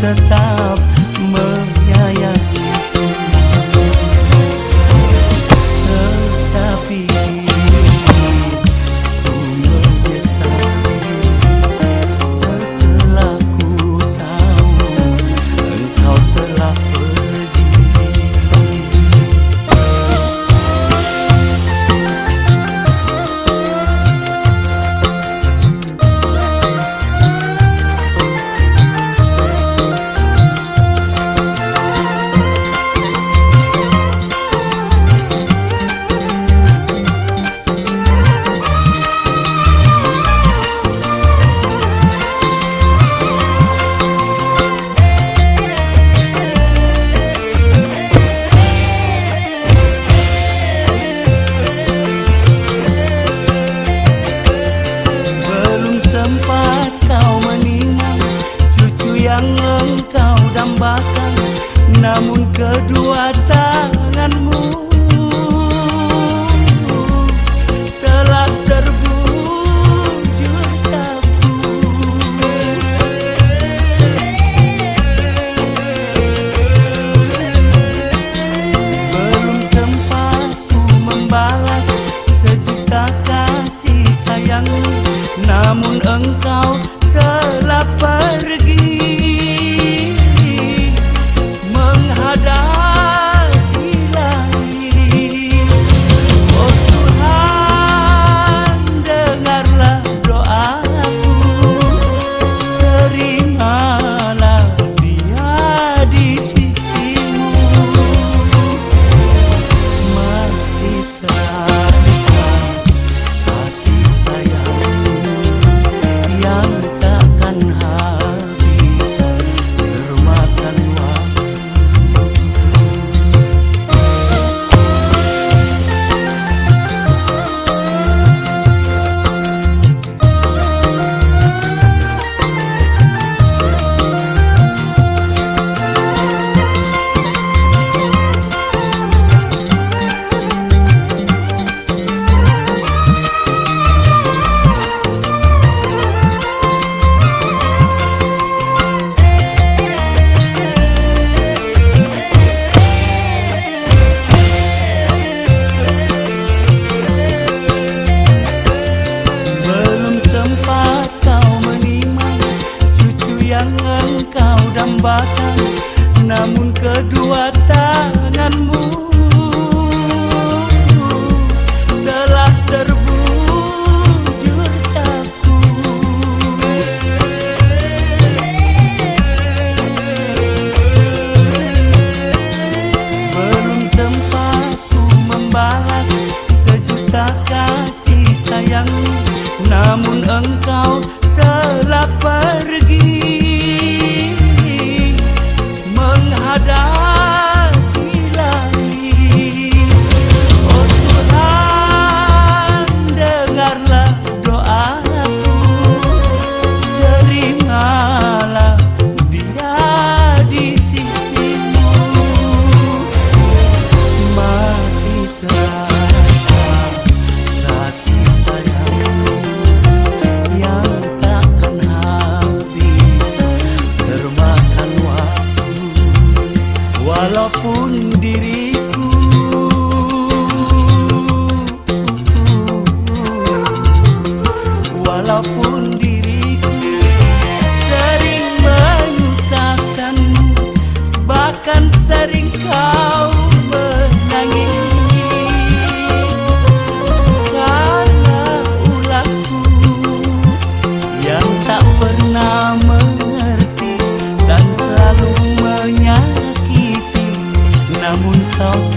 的大 yang engkau dambakan Namun kedua tanganmu Telah terbujur kaku Belum sempat membalas Sejuta kasih sayang, Namun engkau namun engkau telah pergi. walaupun diri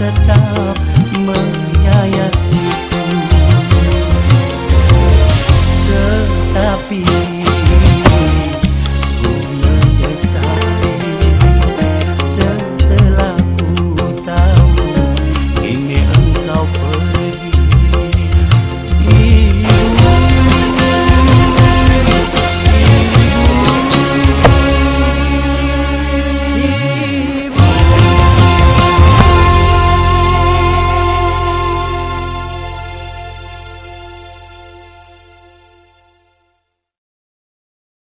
at